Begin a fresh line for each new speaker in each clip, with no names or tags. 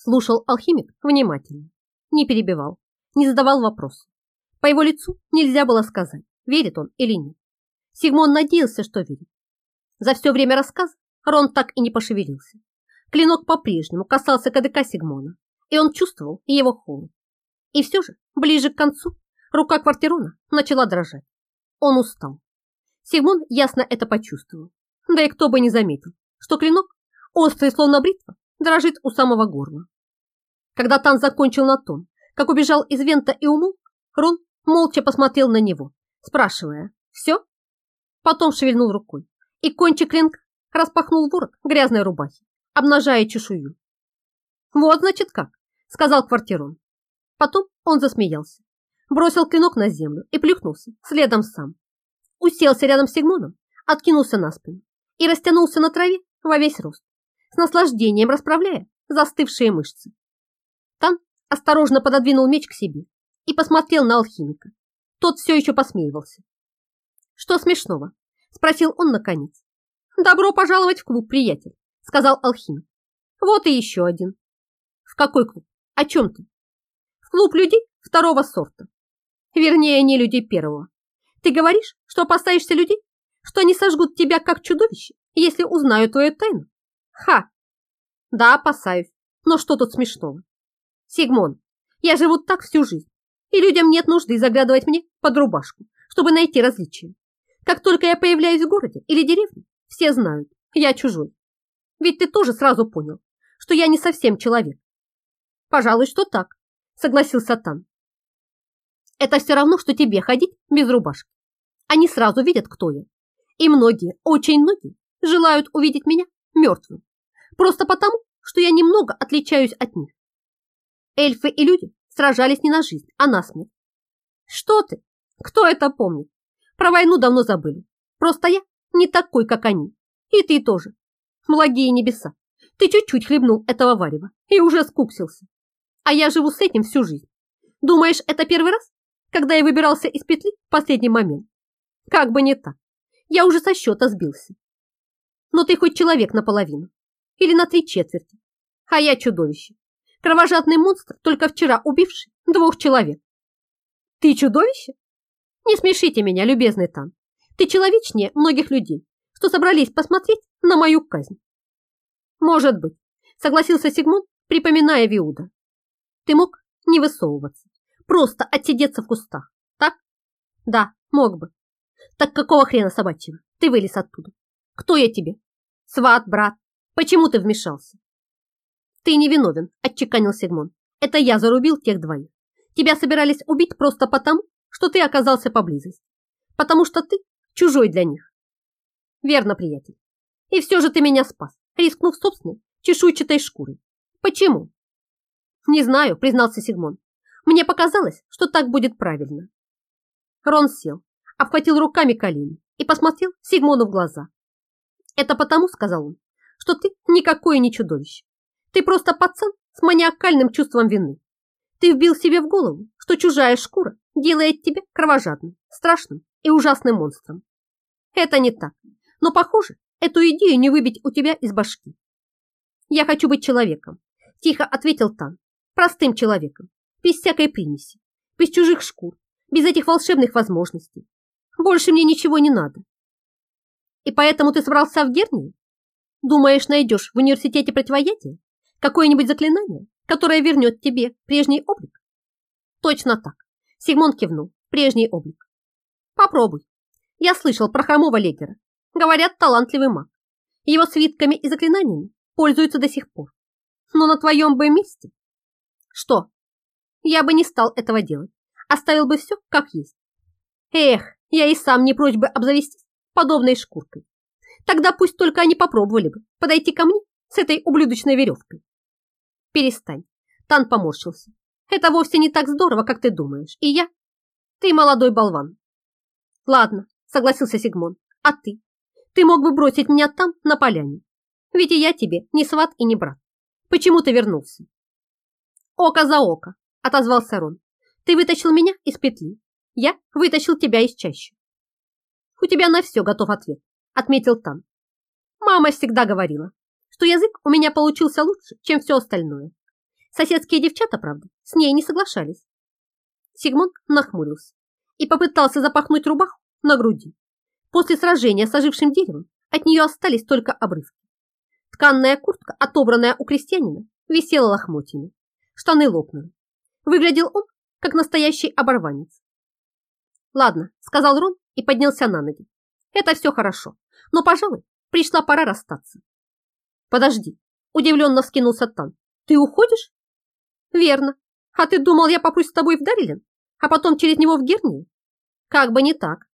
Слушал алхимик внимательно, не перебивал, не задавал вопросов. По его лицу нельзя было сказать, верит он или нет. Сигмон надеялся, что верит. За все время рассказа Рон так и не пошевелился. Клинок по-прежнему касался КДК Сигмона, и он чувствовал его холод. И все же, ближе к концу, рука квартирона начала дрожать. Он устал. Сигмон ясно это почувствовал. Да и кто бы не заметил, что клинок, острый словно бритва, дрожит у самого горла. Когда Тан закончил на том, как убежал из Вента и умолк, Рон молча посмотрел на него, спрашивая «Все?». Потом шевельнул рукой, и кончик клинка распахнул ворот грязной рубахи, обнажая чешую. «Вот, значит, как», — сказал квартирон. Потом он засмеялся, бросил клинок на землю и плюхнулся следом сам. Уселся рядом с Сигмоном, откинулся на спину и растянулся на траве во весь рост, наслаждением расправляя застывшие мышцы. Тан осторожно пододвинул меч к себе и посмотрел на алхимика. Тот все еще посмеивался. «Что смешного?» – спросил он наконец. «Добро пожаловать в клуб, приятель», – сказал алхимик. «Вот и еще один». «В какой клуб? О чем ты?» «В клуб людей второго сорта. Вернее, не людей первого. Ты говоришь, что опасаешься людей? Что они сожгут тебя как чудовище, если узнают твою тайну? Ха! Да, опасаюсь. Но что тут смешного? Сигмон, я живу так всю жизнь, и людям нет нужды заглядывать мне под рубашку, чтобы найти различия. Как только я появляюсь в городе или деревне, все знают, я чужой. Ведь ты тоже сразу понял, что я не совсем человек. Пожалуй, что так, согласился Тан. Это все равно, что тебе ходить без рубашки. Они сразу видят, кто я. И многие, очень многие, желают увидеть меня мертвым. Просто потому, что я немного отличаюсь от них. Эльфы и люди сражались не на жизнь, а на смерть. Что ты? Кто это помнит? Про войну давно забыли. Просто я не такой, как они. И ты тоже. Благие небеса. Ты чуть-чуть хлебнул этого варева и уже скупсился. А я живу с этим всю жизнь. Думаешь, это первый раз, когда я выбирался из петли в последний момент? Как бы не так. Я уже со счета сбился. Но ты хоть человек наполовину. Или на три четверти. А я чудовище. Кровожадный монстр, только вчера убивший двух человек. Ты чудовище? Не смешите меня, любезный Тан. Ты человечнее многих людей, что собрались посмотреть на мою казнь. Может быть, согласился Сигмон, припоминая Виуда. Ты мог не высовываться, просто отсидеться в кустах, так? Да, мог бы. Так какого хрена собачьего ты вылез оттуда? Кто я тебе? Сват, брат? Почему ты вмешался? Ты не виновен, отчеканил Сигмон. Это я зарубил тех двоих. Тебя собирались убить просто потому, что ты оказался поблизости. Потому что ты чужой для них. Верно, приятель. И все же ты меня спас, рискнув собственной чешуйчатой шкурой. Почему? Не знаю, признался Сигмон. Мне показалось, что так будет правильно. Рон сел, обхватил руками колени и посмотрел Сигмону в глаза. «Это потому, — сказал он, — что ты никакое не чудовище. Ты просто пацан с маниакальным чувством вины. Ты вбил себе в голову, что чужая шкура делает тебя кровожадным, страшным и ужасным монстром. Это не так, но, похоже, эту идею не выбить у тебя из башки. Я хочу быть человеком, тихо ответил Тан, простым человеком, без всякой примеси, без чужих шкур, без этих волшебных возможностей, больше мне ничего не надо. И поэтому ты собрался в Гернию? Думаешь, найдешь в университете противоядие? Какое-нибудь заклинание, которое вернет тебе прежний облик? Точно так. Сигмон кивнул. Прежний облик. Попробуй. Я слышал про хромого легера. Говорят, талантливый маг. Его свитками и заклинаниями пользуются до сих пор. Но на твоем бы месте... Что? Я бы не стал этого делать. Оставил бы все как есть. Эх, я и сам не прочь бы обзавестись подобной шкуркой. Тогда пусть только они попробовали бы подойти ко мне с этой ублюдочной веревкой. Перестань. Тан поморщился. Это вовсе не так здорово, как ты думаешь. И я... Ты молодой болван. Ладно, согласился Сигмон. А ты? Ты мог бы бросить меня там, на поляне. Ведь и я тебе не сват и не брат. Почему ты вернулся? Око за око, отозвался Рон. Ты вытащил меня из петли, я вытащил тебя из чащи. У тебя на все готов ответ, отметил Тан. Мама всегда говорила, что язык у меня получился лучше, чем все остальное. Соседские девчата, правда, с ней не соглашались. Сигмунд нахмурился и попытался запахнуть рубаху на груди. После сражения с ожившим деревом от нее остались только обрывки. Тканная куртка, отобранная у крестьянина, висела лохмотьями. Штаны лопнули. Выглядел он, как настоящий оборванец. «Ладно», — сказал Рон и поднялся на ноги. «Это все хорошо, но, пожалуй, пришла пора расстаться». «Подожди», — удивленно вскинулся Тан. «Ты уходишь?» «Верно. А ты думал, я попрусь с тобой в Дарилин, а потом через него в Гернию?» «Как бы не так».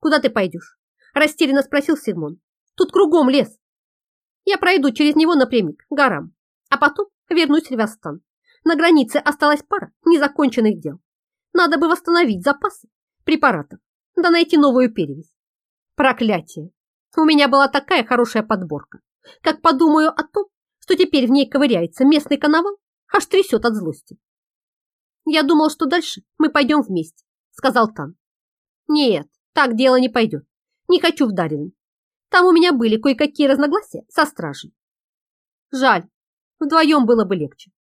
«Куда ты пойдешь?» – растерянно спросил Сигмон. «Тут кругом лес». «Я пройду через него напрямик, горам, а потом вернусь в Ревостан. На границе осталась пара незаконченных дел. Надо бы восстановить запасы препаратов, да найти новую перевесь. Проклятие! У меня была такая хорошая подборка. Как подумаю о том, что теперь в ней ковыряется местный коновал, аж трясет от злости. Я думал, что дальше мы пойдем вместе, сказал Тан. Нет, так дело не пойдет. Не хочу в Дарин. Там у меня были кое-какие разногласия со стражей. Жаль, вдвоем было бы легче.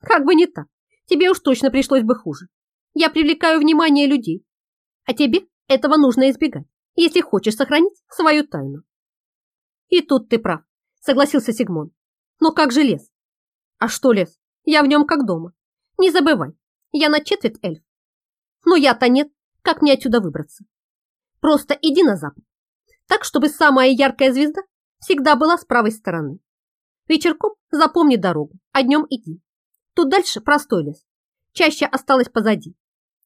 Как бы не так, тебе уж точно пришлось бы хуже. Я привлекаю внимание людей, а тебе этого нужно избегать, если хочешь сохранить свою тайну. И тут ты прав, согласился Сигмон. Но как же лес? А что лес? Я в нем как дома. Не забывай, я на четверть эльф. Но я-то нет, как мне отсюда выбраться? Просто иди на запад. Так, чтобы самая яркая звезда всегда была с правой стороны. Вечерком запомни дорогу, а днем иди. Тут дальше простой лес. Чаще осталось позади.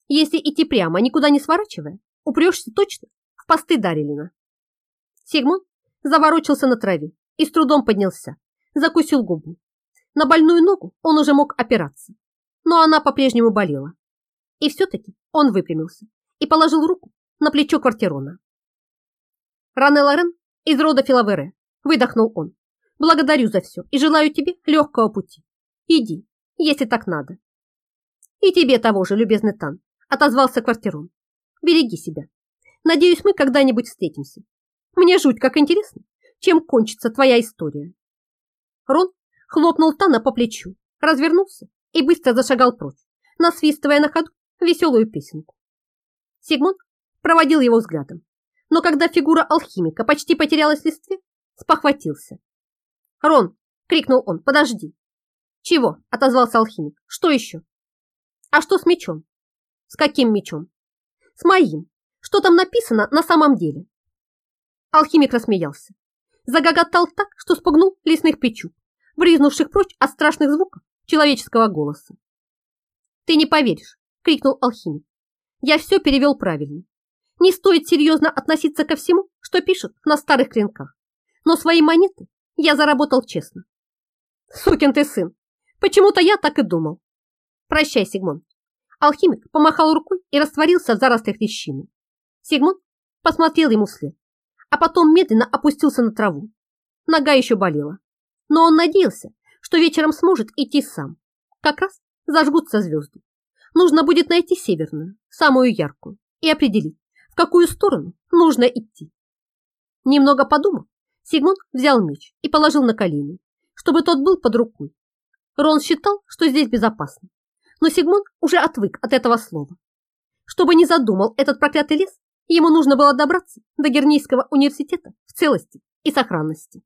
Если идти прямо, никуда не сворачивая, упрешься точно посты Дарилина. Сигмон заворочился на траве и с трудом поднялся закусил губу. На больную ногу он уже мог опираться, но она по-прежнему болела. И все-таки он выпрямился и положил руку на плечо квартирона. «Ране Лорен из рода Филавере», — выдохнул он. «Благодарю за все и желаю тебе легкого пути. Иди, если так надо». «И тебе того же, любезный Тан», — отозвался квартирон. «Береги себя. Надеюсь, мы когда-нибудь встретимся. Мне жуть как интересно, чем кончится твоя история». Рон хлопнул Тана по плечу, развернулся и быстро зашагал прочь, насвистывая на ходу веселую песенку. Сигмунд проводил его взглядом, но когда фигура алхимика почти потерялась в листве, спохватился. «Рон!» — крикнул он. «Подожди!» «Чего?» — отозвался алхимик. «Что еще?» «А что с мечом?» «С каким мечом?» «С моим. Что там написано на самом деле?» Алхимик рассмеялся. Загоготал так, что спугнул лесных печук бризнувших прочь от страшных звуков человеческого голоса. «Ты не поверишь!» — крикнул алхимик. «Я все перевел правильно. Не стоит серьезно относиться ко всему, что пишут на старых клинках. Но свои монеты я заработал честно». «Сукин ты сын! Почему-то я так и думал!» «Прощай, Сигмон!» Алхимик помахал рукой и растворился в зарослях лещины. Сигмон посмотрел ему вслед, а потом медленно опустился на траву. Нога еще болела но он надеялся, что вечером сможет идти сам. Как раз зажгутся звезды. Нужно будет найти северную, самую яркую, и определить, в какую сторону нужно идти. Немного подумав, Сигмунд взял меч и положил на колени, чтобы тот был под рукой. Рон считал, что здесь безопасно, но Сигмунд уже отвык от этого слова. Чтобы не задумал этот проклятый лес, ему нужно было добраться до Гернийского университета в целости и сохранности.